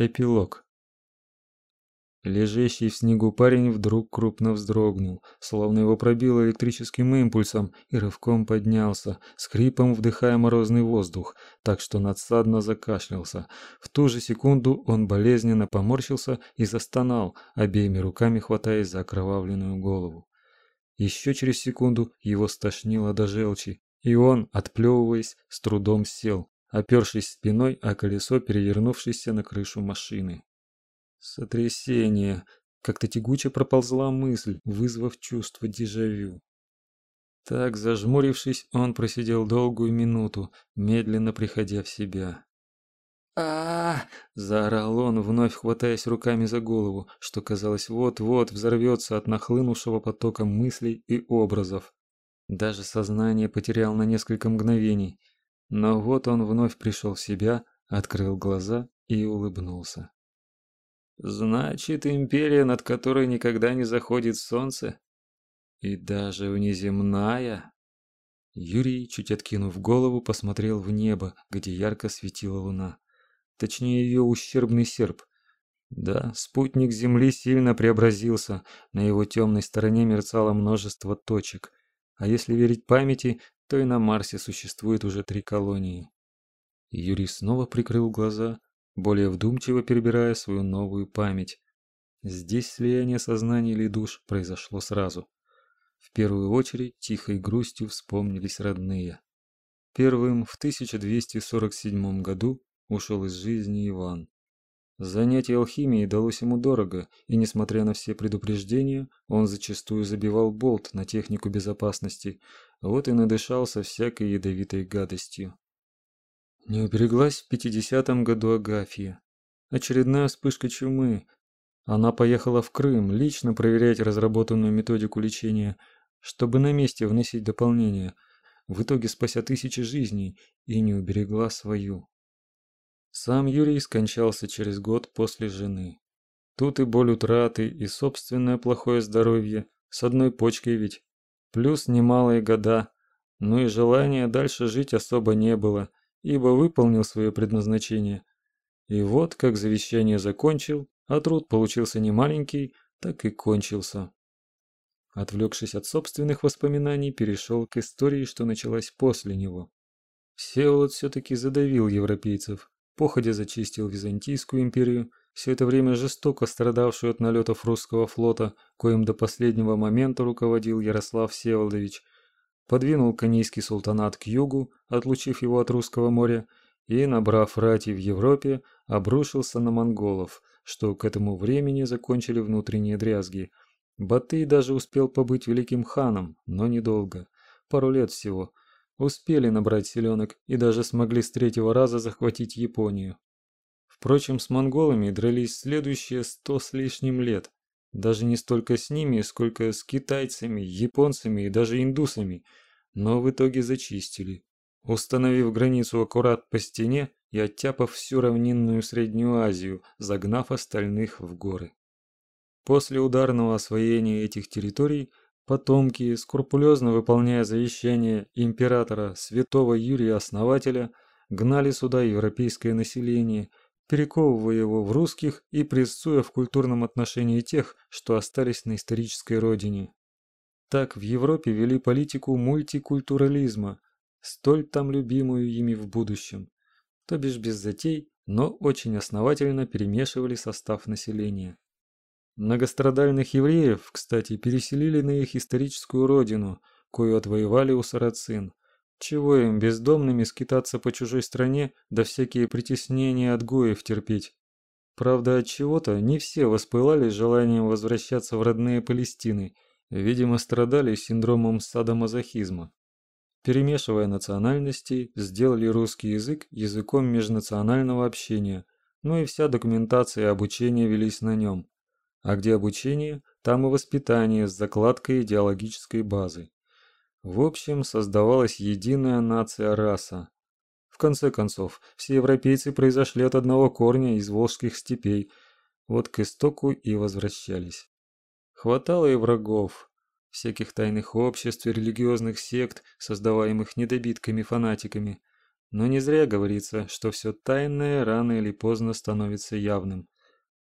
Эпилог. Лежащий в снегу парень вдруг крупно вздрогнул, словно его пробило электрическим импульсом, и рывком поднялся, скрипом вдыхая морозный воздух, так что надсадно закашлялся. В ту же секунду он болезненно поморщился и застонал, обеими руками хватаясь за окровавленную голову. Еще через секунду его стошнило до желчи, и он, отплевываясь, с трудом сел, опершись спиной о колесо, перевернувшееся на крышу машины. Сотрясение. Как-то тягуче проползла мысль, вызвав чувство дежавю. Так, зажмурившись, он просидел долгую минуту, медленно приходя в себя. а, заорал он, вновь хватаясь руками за голову, что казалось вот-вот взорвется от нахлынувшего потока мыслей и образов. Даже сознание потерял на несколько мгновений, но вот он вновь пришел в себя, открыл глаза и улыбнулся. Значит, империя, над которой никогда не заходит солнце, и даже внеземная. Юрий, чуть откинув голову, посмотрел в небо, где ярко светила луна. Точнее, ее ущербный серп. Да, спутник Земли сильно преобразился, на его темной стороне мерцало множество точек. А если верить памяти, то и на Марсе существует уже три колонии. Юрий снова прикрыл глаза, более вдумчиво перебирая свою новую память. Здесь слияние сознаний или душ произошло сразу. В первую очередь тихой грустью вспомнились родные. Первым в 1247 году ушел из жизни Иван. Занятие алхимией далось ему дорого, и несмотря на все предупреждения, он зачастую забивал болт на технику безопасности, вот и надышался всякой ядовитой гадостью. Не убереглась в пятидесятом году Агафья. Очередная вспышка чумы. Она поехала в Крым лично проверять разработанную методику лечения, чтобы на месте вносить дополнения, в итоге спася тысячи жизней и не уберегла свою. Сам Юрий скончался через год после жены. Тут и боль утраты, и собственное плохое здоровье, с одной почкой ведь, плюс немалые года, но и желания дальше жить особо не было, ибо выполнил свое предназначение. И вот, как завещание закончил, а труд получился не маленький, так и кончился. Отвлекшись от собственных воспоминаний, перешел к истории, что началась после него. Всеволод все-таки задавил европейцев, походя зачистил Византийскую империю, все это время жестоко страдавшую от налетов русского флота, коим до последнего момента руководил Ярослав Всеволодович, подвинул Канийский султанат к югу, отлучив его от русского моря, и, набрав рати в Европе, обрушился на монголов, что к этому времени закончили внутренние дрязги. Батый даже успел побыть великим ханом, но недолго, пару лет всего – успели набрать силенок и даже смогли с третьего раза захватить Японию. Впрочем, с монголами дрались следующие сто с лишним лет. Даже не столько с ними, сколько с китайцами, японцами и даже индусами, но в итоге зачистили, установив границу аккурат по стене и оттяпав всю равнинную Среднюю Азию, загнав остальных в горы. После ударного освоения этих территорий Потомки, скрупулезно выполняя завещание императора святого Юрия Основателя, гнали сюда европейское население, перековывая его в русских и прессуя в культурном отношении тех, что остались на исторической родине. Так в Европе вели политику мультикультурализма, столь там любимую ими в будущем. То бишь без затей, но очень основательно перемешивали состав населения. Многострадальных евреев, кстати, переселили на их историческую родину, кою отвоевали у сарацин. Чего им бездомными скитаться по чужой стране, да всякие притеснения от гоев терпеть? Правда, от чего-то не все воспылали желанием возвращаться в родные Палестины, видимо, страдали синдромом садомазохизма. Перемешивая национальности, сделали русский язык языком межнационального общения, ну и вся документация и обучение велись на нем. А где обучение, там и воспитание с закладкой идеологической базы. В общем, создавалась единая нация-раса. В конце концов, все европейцы произошли от одного корня из волжских степей, вот к истоку и возвращались. Хватало и врагов, всяких тайных обществ и религиозных сект, создаваемых недобитками-фанатиками. Но не зря говорится, что все тайное рано или поздно становится явным.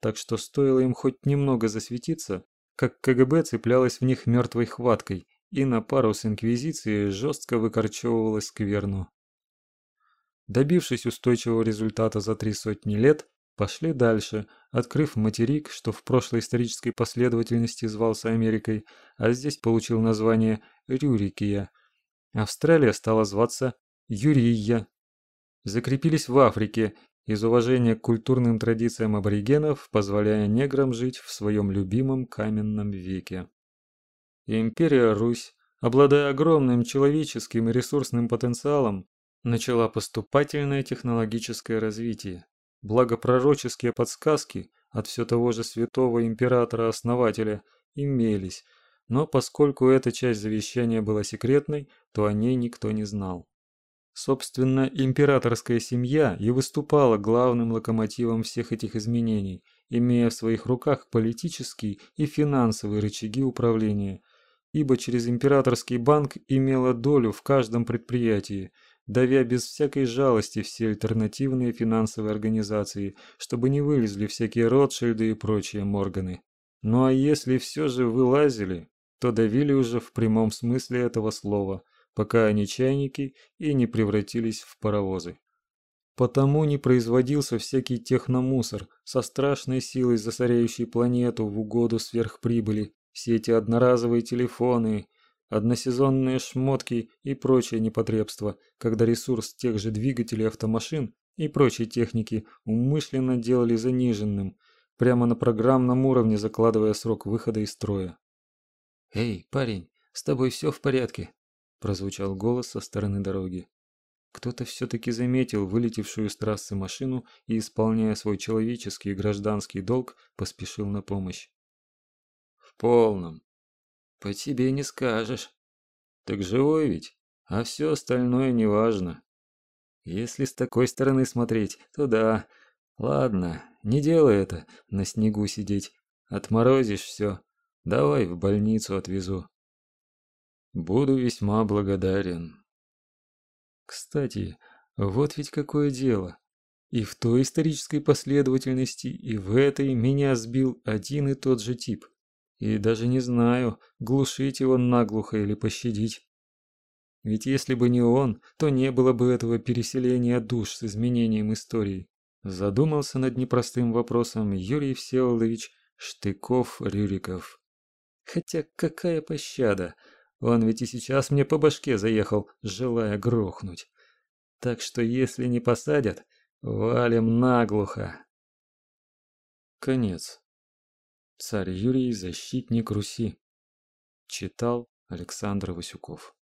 Так что стоило им хоть немного засветиться, как КГБ цеплялось в них мертвой хваткой и на пару с Инквизицией жестко выкорчевывалось скверну. Добившись устойчивого результата за три сотни лет, пошли дальше, открыв материк, что в прошлой исторической последовательности звался Америкой, а здесь получил название Рюрикия. Австралия стала зваться Юрия. Закрепились в Африке из уважения к культурным традициям аборигенов, позволяя неграм жить в своем любимом каменном веке. Империя Русь, обладая огромным человеческим и ресурсным потенциалом, начала поступательное технологическое развитие. Благопророческие подсказки от все того же святого императора-основателя имелись, но поскольку эта часть завещания была секретной, то о ней никто не знал. Собственно, императорская семья и выступала главным локомотивом всех этих изменений, имея в своих руках политические и финансовые рычаги управления, ибо через императорский банк имела долю в каждом предприятии, давя без всякой жалости все альтернативные финансовые организации, чтобы не вылезли всякие Ротшильды и прочие Морганы. Ну а если все же вылазили, то давили уже в прямом смысле этого слова, пока они чайники и не превратились в паровозы. Потому не производился всякий техномусор со страшной силой засоряющий планету в угоду сверхприбыли, все эти одноразовые телефоны, односезонные шмотки и прочее непотребство, когда ресурс тех же двигателей автомашин и прочей техники умышленно делали заниженным, прямо на программном уровне закладывая срок выхода из строя. «Эй, парень, с тобой все в порядке?» – прозвучал голос со стороны дороги. Кто-то все-таки заметил вылетевшую с трассы машину и, исполняя свой человеческий и гражданский долг, поспешил на помощь. «В полном», по тебе не скажешь. Так живой ведь, а все остальное неважно. Если с такой стороны смотреть, то да. Ладно, не делай это, на снегу сидеть. Отморозишь все. Давай в больницу отвезу. Буду весьма благодарен. Кстати, вот ведь какое дело. И в той исторической последовательности, и в этой меня сбил один и тот же тип. И даже не знаю, глушить его наглухо или пощадить. Ведь если бы не он, то не было бы этого переселения душ с изменением истории. Задумался над непростым вопросом Юрий Всеволодович Штыков-Рюриков. Хотя какая пощада? Он ведь и сейчас мне по башке заехал, желая грохнуть. Так что если не посадят, валим наглухо. Конец. Царь Юрий – защитник Руси. Читал Александр Васюков.